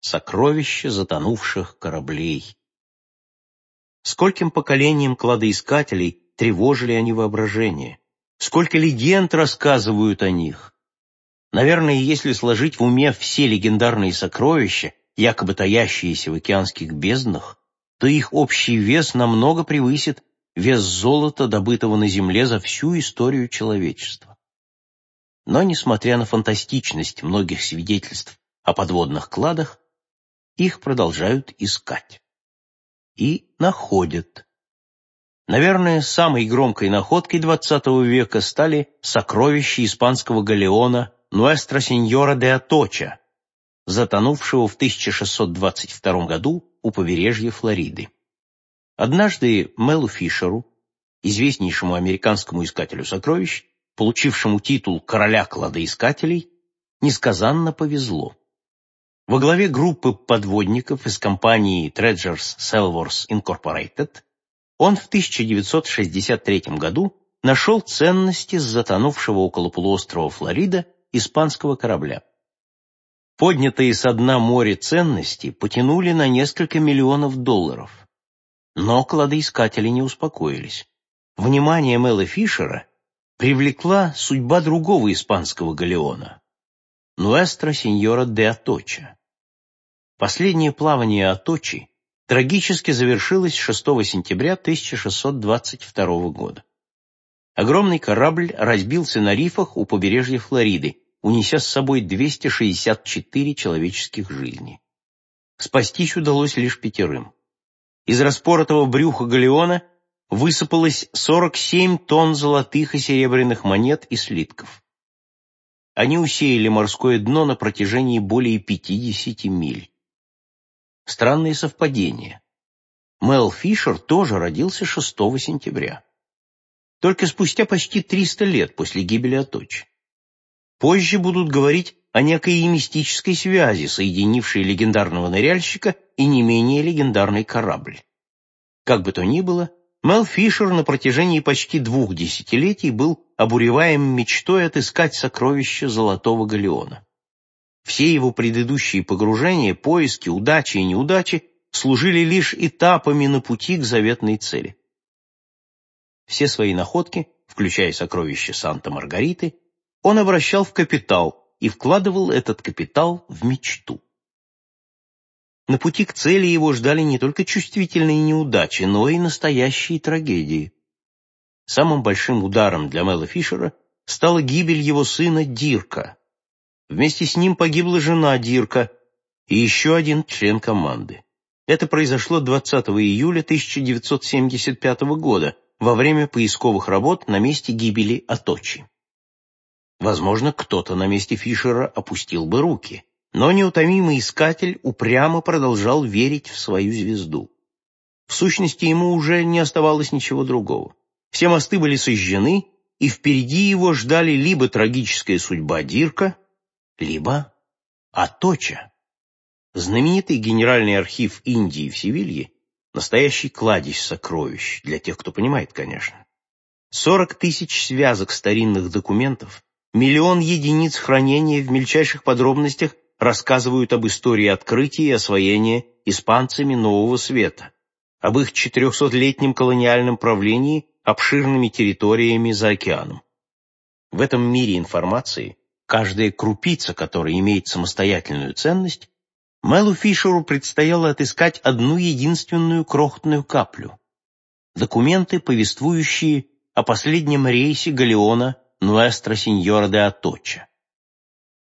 Сокровища затонувших кораблей. Скольким поколениям кладоискателей тревожили они воображение. Сколько легенд рассказывают о них. Наверное, если сложить в уме все легендарные сокровища, якобы таящиеся в океанских безднах, то их общий вес намного превысит вес золота, добытого на Земле за всю историю человечества. Но, несмотря на фантастичность многих свидетельств о подводных кладах, их продолжают искать. И находят. Наверное, самой громкой находкой XX века стали сокровища испанского галеона Нуэстро Синьора де Аточа, затонувшего в 1622 году у побережья Флориды. Однажды Мелу Фишеру, известнейшему американскому искателю сокровищ, получившему титул короля кладоискателей, несказанно повезло. Во главе группы подводников из компании Treasures Salvors Incorporated он в 1963 году нашел ценности с затонувшего около полуострова Флорида испанского корабля. Поднятые со дна море ценности потянули на несколько миллионов долларов. Но кладоискатели не успокоились. Внимание Мэла Фишера привлекла судьба другого испанского галеона – Нуэстро Синьора де Аточа. Последнее плавание Аточи трагически завершилось 6 сентября 1622 года. Огромный корабль разбился на рифах у побережья Флориды, унеся с собой 264 человеческих жизни. Спастись удалось лишь пятерым. Из распоротого брюха галеона высыпалось 47 тонн золотых и серебряных монет и слитков. Они усеяли морское дно на протяжении более 50 миль. Странные совпадения. Мел Фишер тоже родился 6 сентября. Только спустя почти 300 лет после гибели Аточи. Позже будут говорить о некой мистической связи, соединившей легендарного ныряльщика и не менее легендарный корабль. Как бы то ни было, Мел Фишер на протяжении почти двух десятилетий был обуреваем мечтой отыскать сокровища Золотого Галеона. Все его предыдущие погружения, поиски, удачи и неудачи служили лишь этапами на пути к заветной цели. Все свои находки, включая сокровища Санта-Маргариты, он обращал в капитал и вкладывал этот капитал в мечту. На пути к цели его ждали не только чувствительные неудачи, но и настоящие трагедии. Самым большим ударом для Мэла Фишера стала гибель его сына Дирка. Вместе с ним погибла жена Дирка и еще один член команды. Это произошло 20 июля 1975 года во время поисковых работ на месте гибели Аточи. Возможно, кто-то на месте Фишера опустил бы руки, но неутомимый искатель упрямо продолжал верить в свою звезду. В сущности, ему уже не оставалось ничего другого. Все мосты были сожжены, и впереди его ждали либо трагическая судьба Дирка, либо Аточа. Знаменитый генеральный архив Индии в Севилье – настоящий кладезь сокровищ, для тех, кто понимает, конечно. Сорок тысяч связок старинных документов, Миллион единиц хранения в мельчайших подробностях рассказывают об истории открытия и освоения испанцами Нового Света, об их четырехсотлетнем колониальном правлении обширными территориями за океаном. В этом мире информации каждая крупица, которая имеет самостоятельную ценность, Мэлу Фишеру предстояло отыскать одну единственную крохотную каплю. Документы, повествующие о последнем рейсе Галеона Нуэстро Синьора де Аточа.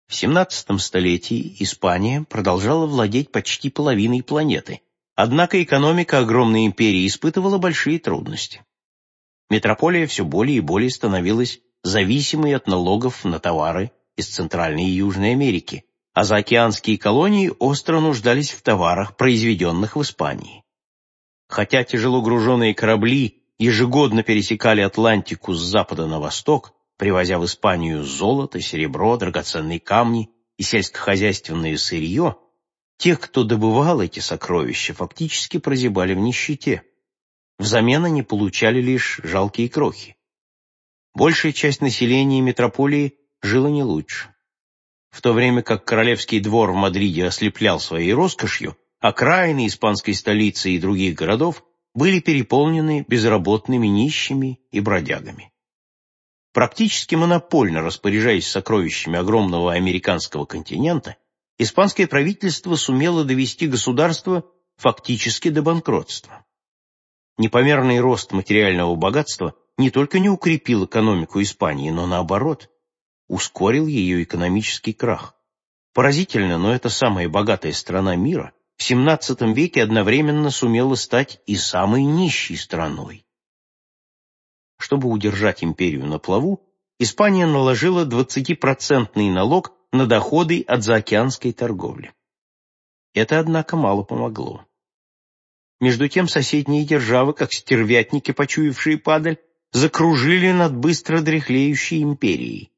В XVII столетии Испания продолжала владеть почти половиной планеты, однако экономика огромной империи испытывала большие трудности. Метрополия все более и более становилась зависимой от налогов на товары из Центральной и Южной Америки, а заокеанские колонии остро нуждались в товарах, произведенных в Испании. Хотя тяжело груженные корабли ежегодно пересекали Атлантику с запада на восток, привозя в Испанию золото, серебро, драгоценные камни и сельскохозяйственное сырье, те, кто добывал эти сокровища, фактически прозябали в нищете. Взамен они получали лишь жалкие крохи. Большая часть населения метрополии жила не лучше. В то время как королевский двор в Мадриде ослеплял своей роскошью, окраины испанской столицы и других городов были переполнены безработными нищими и бродягами. Практически монопольно распоряжаясь сокровищами огромного американского континента, испанское правительство сумело довести государство фактически до банкротства. Непомерный рост материального богатства не только не укрепил экономику Испании, но наоборот, ускорил ее экономический крах. Поразительно, но эта самая богатая страна мира в XVII веке одновременно сумела стать и самой нищей страной. Чтобы удержать империю на плаву, Испания наложила 20-процентный налог на доходы от заокеанской торговли. Это, однако, мало помогло. Между тем соседние державы, как стервятники, почуявшие падаль, закружили над быстро дряхлеющей империей.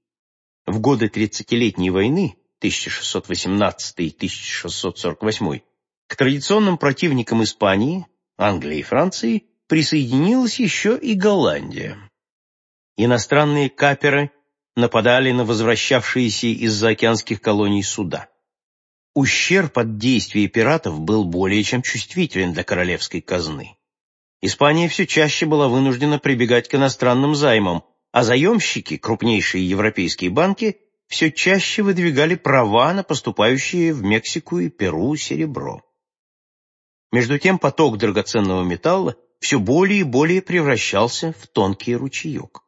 В годы Тридцатилетней войны 1618-1648 к традиционным противникам Испании, Англии и Франции присоединилась еще и Голландия. Иностранные каперы нападали на возвращавшиеся из заокеанских колоний суда. Ущерб от действий пиратов был более чем чувствителен для королевской казны. Испания все чаще была вынуждена прибегать к иностранным займам, а заемщики, крупнейшие европейские банки, все чаще выдвигали права на поступающие в Мексику и Перу серебро. Между тем поток драгоценного металла все более и более превращался в тонкий ручеек.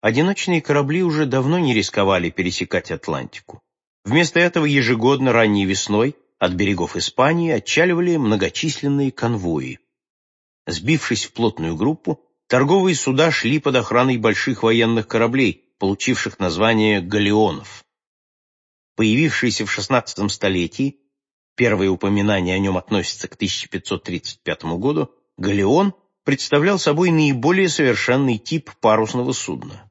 Одиночные корабли уже давно не рисковали пересекать Атлантику. Вместо этого ежегодно ранней весной от берегов Испании отчаливали многочисленные конвои. Сбившись в плотную группу, торговые суда шли под охраной больших военных кораблей, получивших название галеонов. Появившийся в XVI столетии, первые упоминания о нем относятся к 1535 году, галеон представлял собой наиболее совершенный тип парусного судна.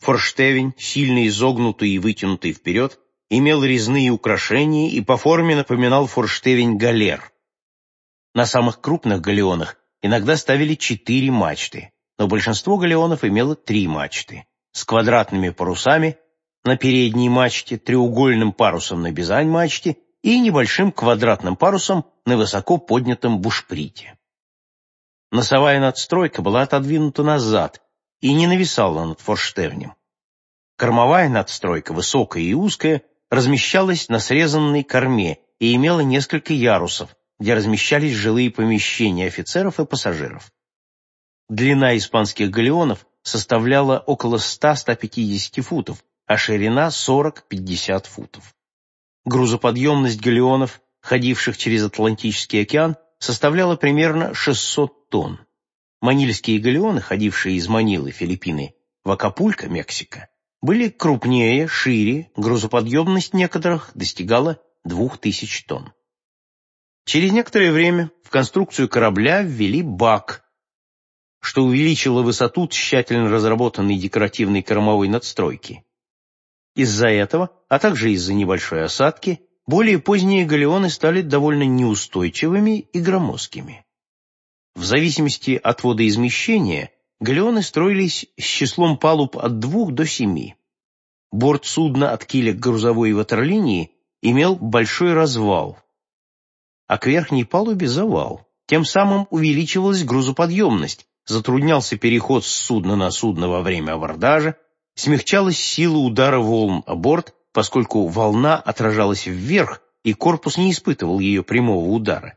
Форштевень, сильно изогнутый и вытянутый вперед, имел резные украшения и по форме напоминал форштевень галер. На самых крупных галеонах иногда ставили четыре мачты, но большинство галеонов имело три мачты, с квадратными парусами на передней мачте, треугольным парусом на бизань-мачте и небольшим квадратным парусом на высоко поднятом бушприте. Носовая надстройка была отодвинута назад и не нависала над форштевнем. Кормовая надстройка, высокая и узкая, размещалась на срезанной корме и имела несколько ярусов, где размещались жилые помещения офицеров и пассажиров. Длина испанских галеонов составляла около 100-150 футов, а ширина 40-50 футов. Грузоподъемность галеонов, ходивших через Атлантический океан, составляла примерно 600 тонн. Манильские галеоны, ходившие из Манилы, Филиппины, в Акапулько, Мексика, были крупнее, шире, грузоподъемность некоторых достигала 2000 тонн. Через некоторое время в конструкцию корабля ввели бак, что увеличило высоту тщательно разработанной декоративной кормовой надстройки. Из-за этого, а также из-за небольшой осадки, более поздние галеоны стали довольно неустойчивыми и громоздкими. В зависимости от водоизмещения Галеоны строились с числом палуб от двух до семи. Борт судна от киля к грузовой ватерлинии имел большой развал, а к верхней палубе завал. Тем самым увеличивалась грузоподъемность, затруднялся переход с судна на судно во время абордажа, смягчалась сила удара волн о борт, поскольку волна отражалась вверх, и корпус не испытывал ее прямого удара.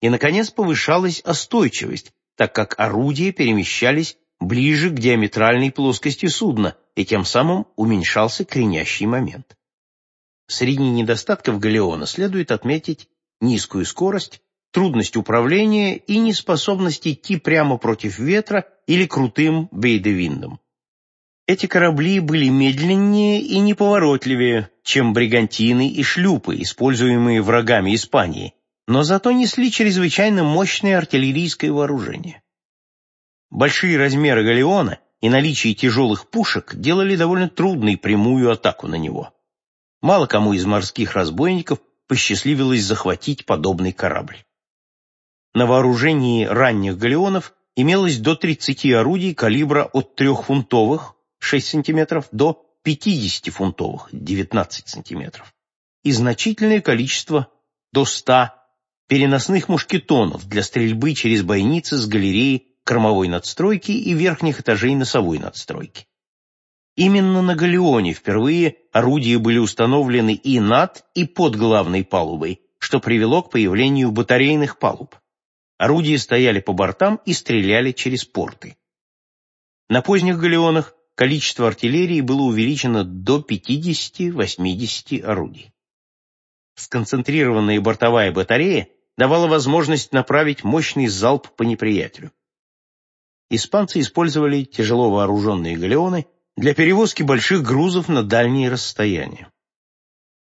И, наконец, повышалась остойчивость, так как орудия перемещались ближе к диаметральной плоскости судна, и тем самым уменьшался кренящий момент. Среди недостатков галеона следует отметить низкую скорость, трудность управления и неспособность идти прямо против ветра или крутым бейдевиндом. Эти корабли были медленнее и неповоротливее, чем бригантины и шлюпы, используемые врагами Испании, но зато несли чрезвычайно мощное артиллерийское вооружение. Большие размеры галеона и наличие тяжелых пушек делали довольно трудной прямую атаку на него. Мало кому из морских разбойников посчастливилось захватить подобный корабль. На вооружении ранних галеонов имелось до 30 орудий калибра от 3-фунтовых 6 см до 50-фунтовых 19 сантиметров и значительное количество до 100 переносных мушкетонов для стрельбы через бойницы с галереи кормовой надстройки и верхних этажей носовой надстройки. Именно на галеоне впервые орудия были установлены и над, и под главной палубой, что привело к появлению батарейных палуб. Орудия стояли по бортам и стреляли через порты. На поздних галеонах количество артиллерии было увеличено до 50-80 орудий. Сконцентрированная бортовая батарея давала возможность направить мощный залп по неприятелю. Испанцы использовали тяжело вооруженные галеоны для перевозки больших грузов на дальние расстояния.